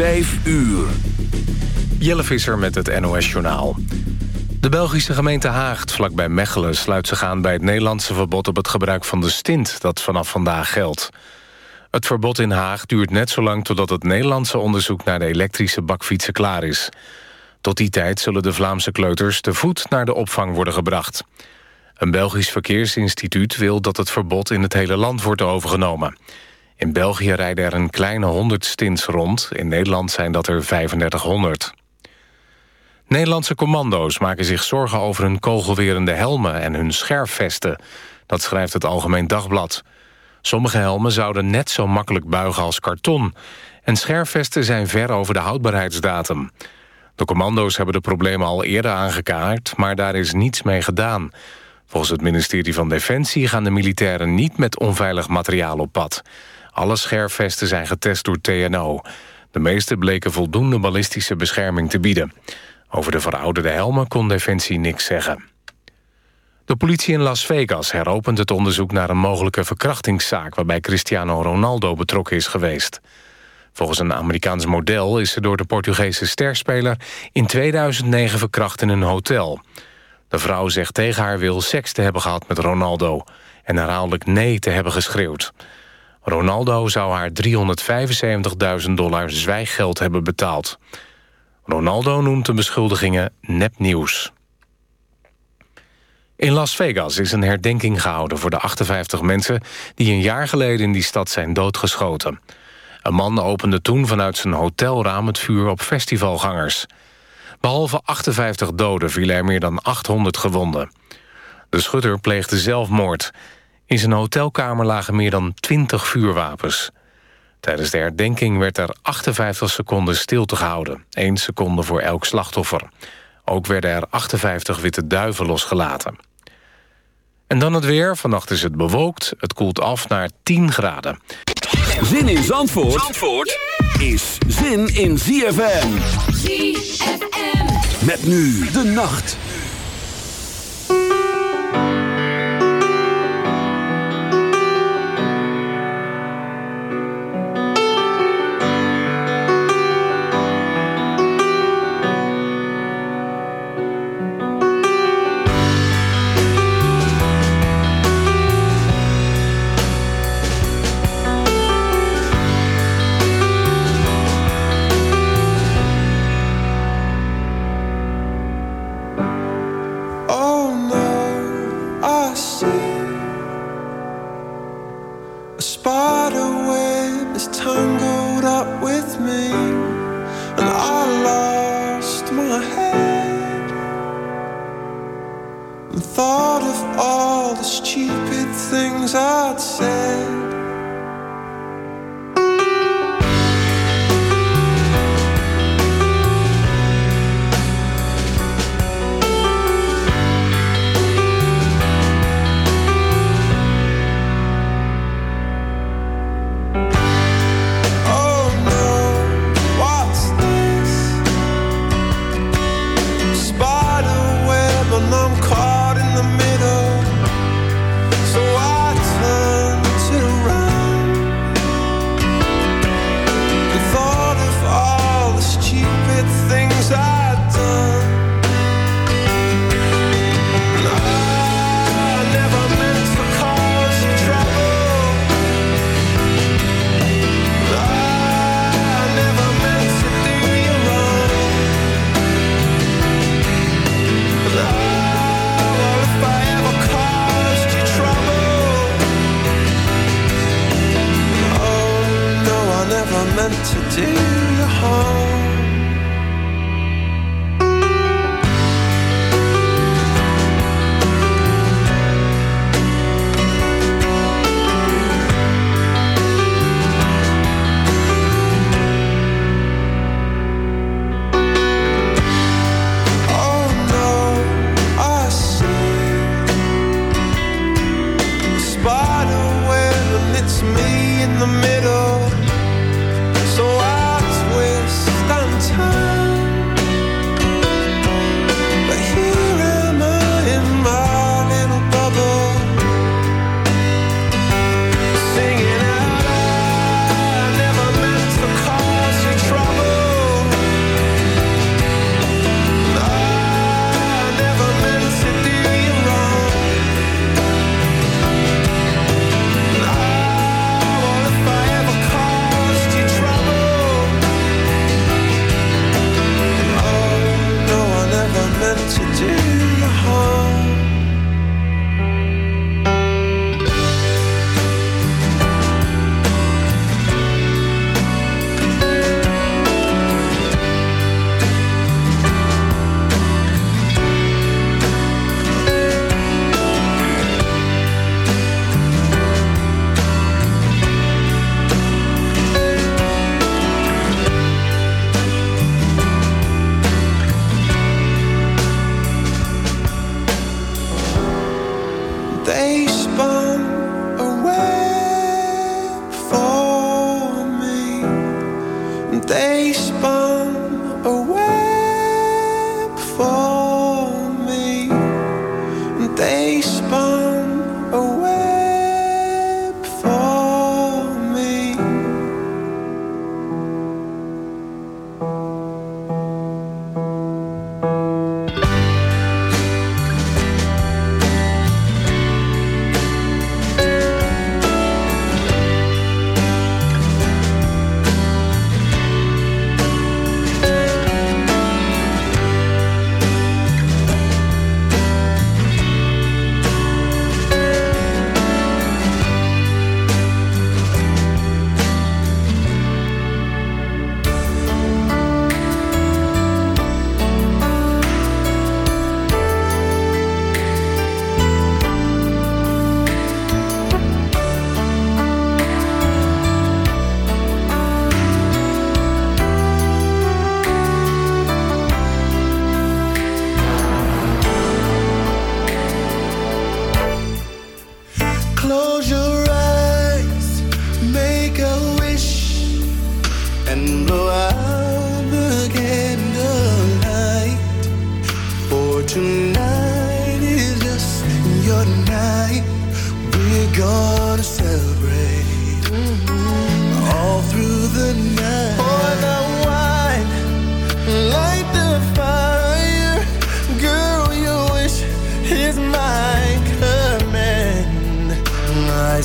Vijf uur. Jelle Visser met het NOS-journaal. De Belgische gemeente Haagt, vlakbij Mechelen... sluit zich aan bij het Nederlandse verbod op het gebruik van de stint... dat vanaf vandaag geldt. Het verbod in Haag duurt net zo lang... totdat het Nederlandse onderzoek naar de elektrische bakfietsen klaar is. Tot die tijd zullen de Vlaamse kleuters te voet naar de opvang worden gebracht. Een Belgisch verkeersinstituut wil dat het verbod in het hele land wordt overgenomen. In België rijden er een kleine 100 stints rond. In Nederland zijn dat er 3500. Nederlandse commando's maken zich zorgen over hun kogelwerende helmen... en hun scherfvesten. Dat schrijft het Algemeen Dagblad. Sommige helmen zouden net zo makkelijk buigen als karton. En scherfvesten zijn ver over de houdbaarheidsdatum. De commando's hebben de problemen al eerder aangekaart... maar daar is niets mee gedaan. Volgens het ministerie van Defensie gaan de militairen niet met onveilig materiaal op pad. Alle scherfvesten zijn getest door TNO. De meeste bleken voldoende ballistische bescherming te bieden. Over de verouderde helmen kon Defensie niks zeggen. De politie in Las Vegas heropent het onderzoek naar een mogelijke verkrachtingszaak... waarbij Cristiano Ronaldo betrokken is geweest. Volgens een Amerikaans model is ze door de Portugese sterspeler... in 2009 verkracht in een hotel. De vrouw zegt tegen haar wil seks te hebben gehad met Ronaldo... en herhaaldelijk nee te hebben geschreeuwd. Ronaldo zou haar 375.000 dollar zwijggeld hebben betaald. Ronaldo noemt de beschuldigingen nepnieuws. In Las Vegas is een herdenking gehouden voor de 58 mensen... die een jaar geleden in die stad zijn doodgeschoten. Een man opende toen vanuit zijn hotelraam het vuur op festivalgangers. Behalve 58 doden vielen er meer dan 800 gewonden. De schutter pleegde zelfmoord. In zijn hotelkamer lagen meer dan 20 vuurwapens. Tijdens de herdenking werd er 58 seconden stilte gehouden. 1 seconde voor elk slachtoffer. Ook werden er 58 witte duiven losgelaten. En dan het weer. Vannacht is het bewolkt. Het koelt af naar 10 graden. Zin in Zandvoort, Zandvoort is zin in ZFM. ZFM. Met nu de nacht.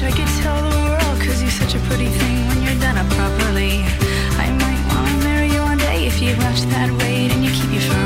Wish I could tell the world, cause you're such a pretty thing when you're done up properly. I might wanna marry you one day if you watch that weight and you keep your firm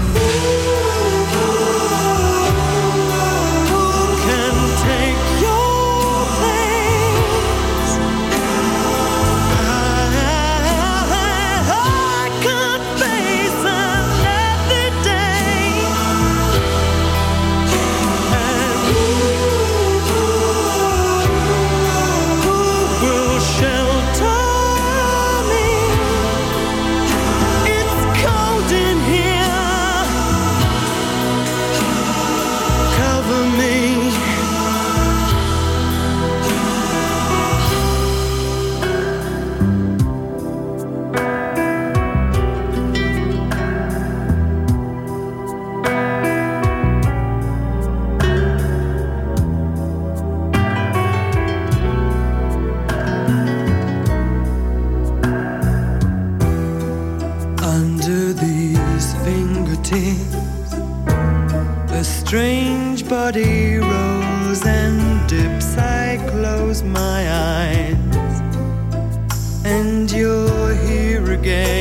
and you're here again.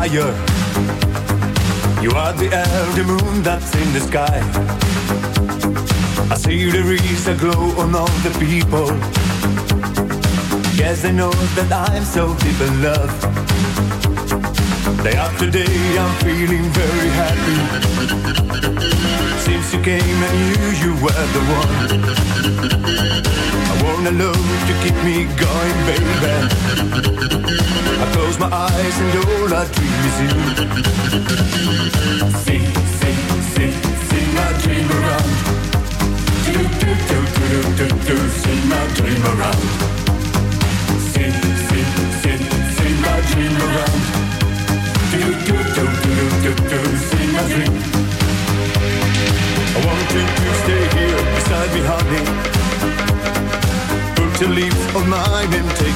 fire.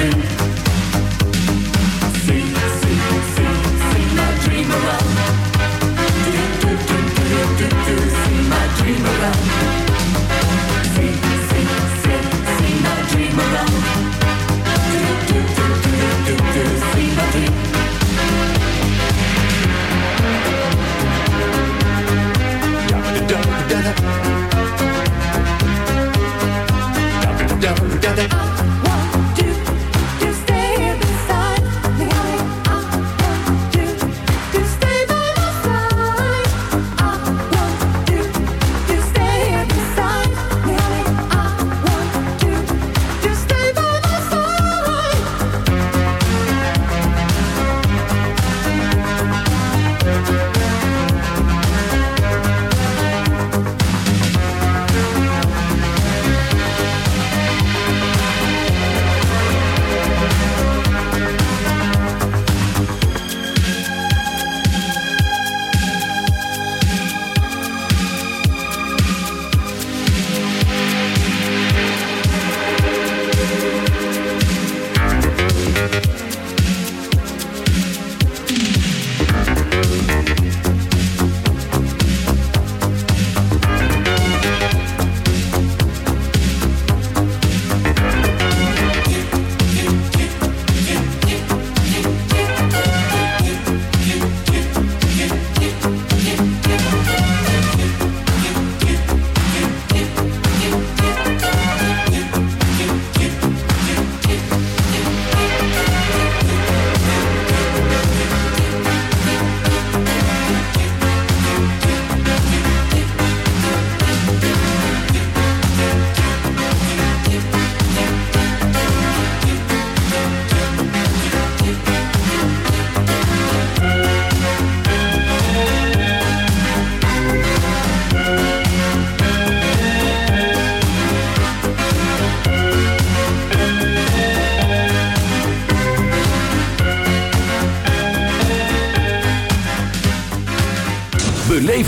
dream.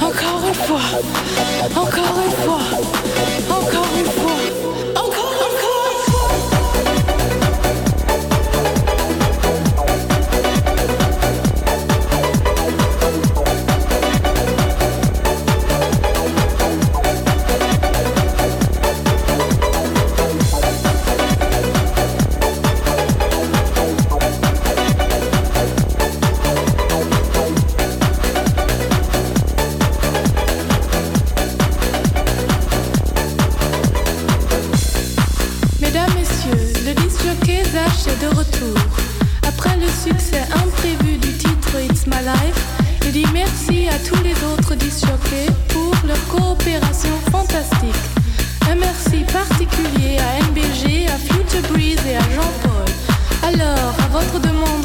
I'm calling for, I'm calling for, I'm. Succès imprévu du titre It's My Life, il dit merci à tous les autres disc jockeys pour leur coopération fantastique. Un merci particulier à NBG, à Future Breeze et à Jean-Paul. Alors, à votre demande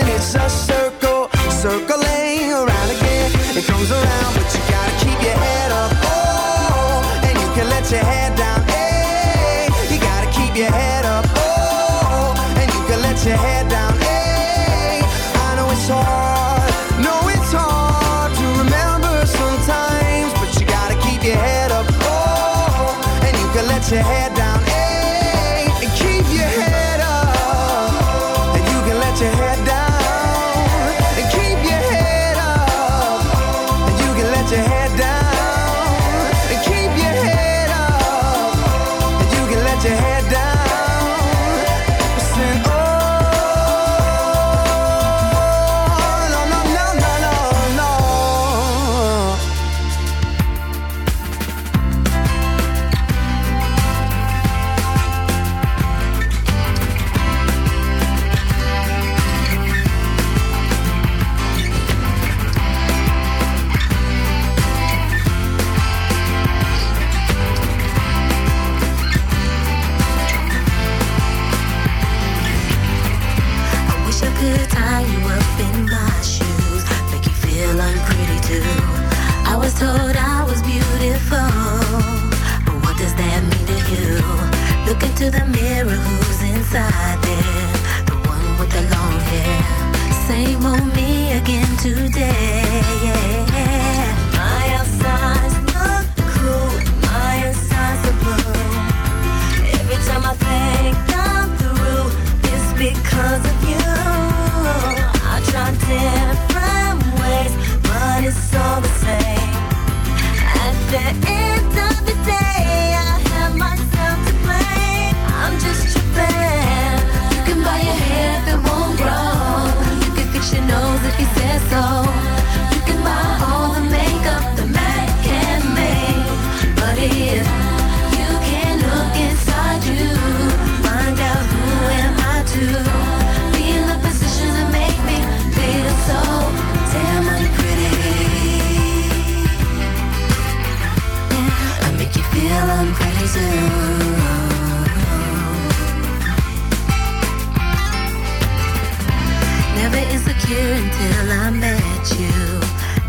never insecure until I met you.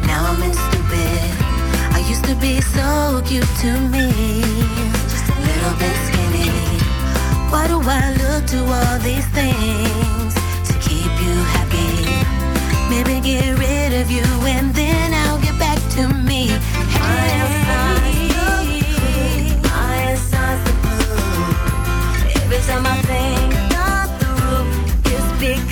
Now I'm in stupid. I used to be so cute to me. Just a Little bit skinny. Why do I look to all these things to keep you happy? Maybe get rid of you and then I'll get back to me. Hey. Every time I think about the roof, it's because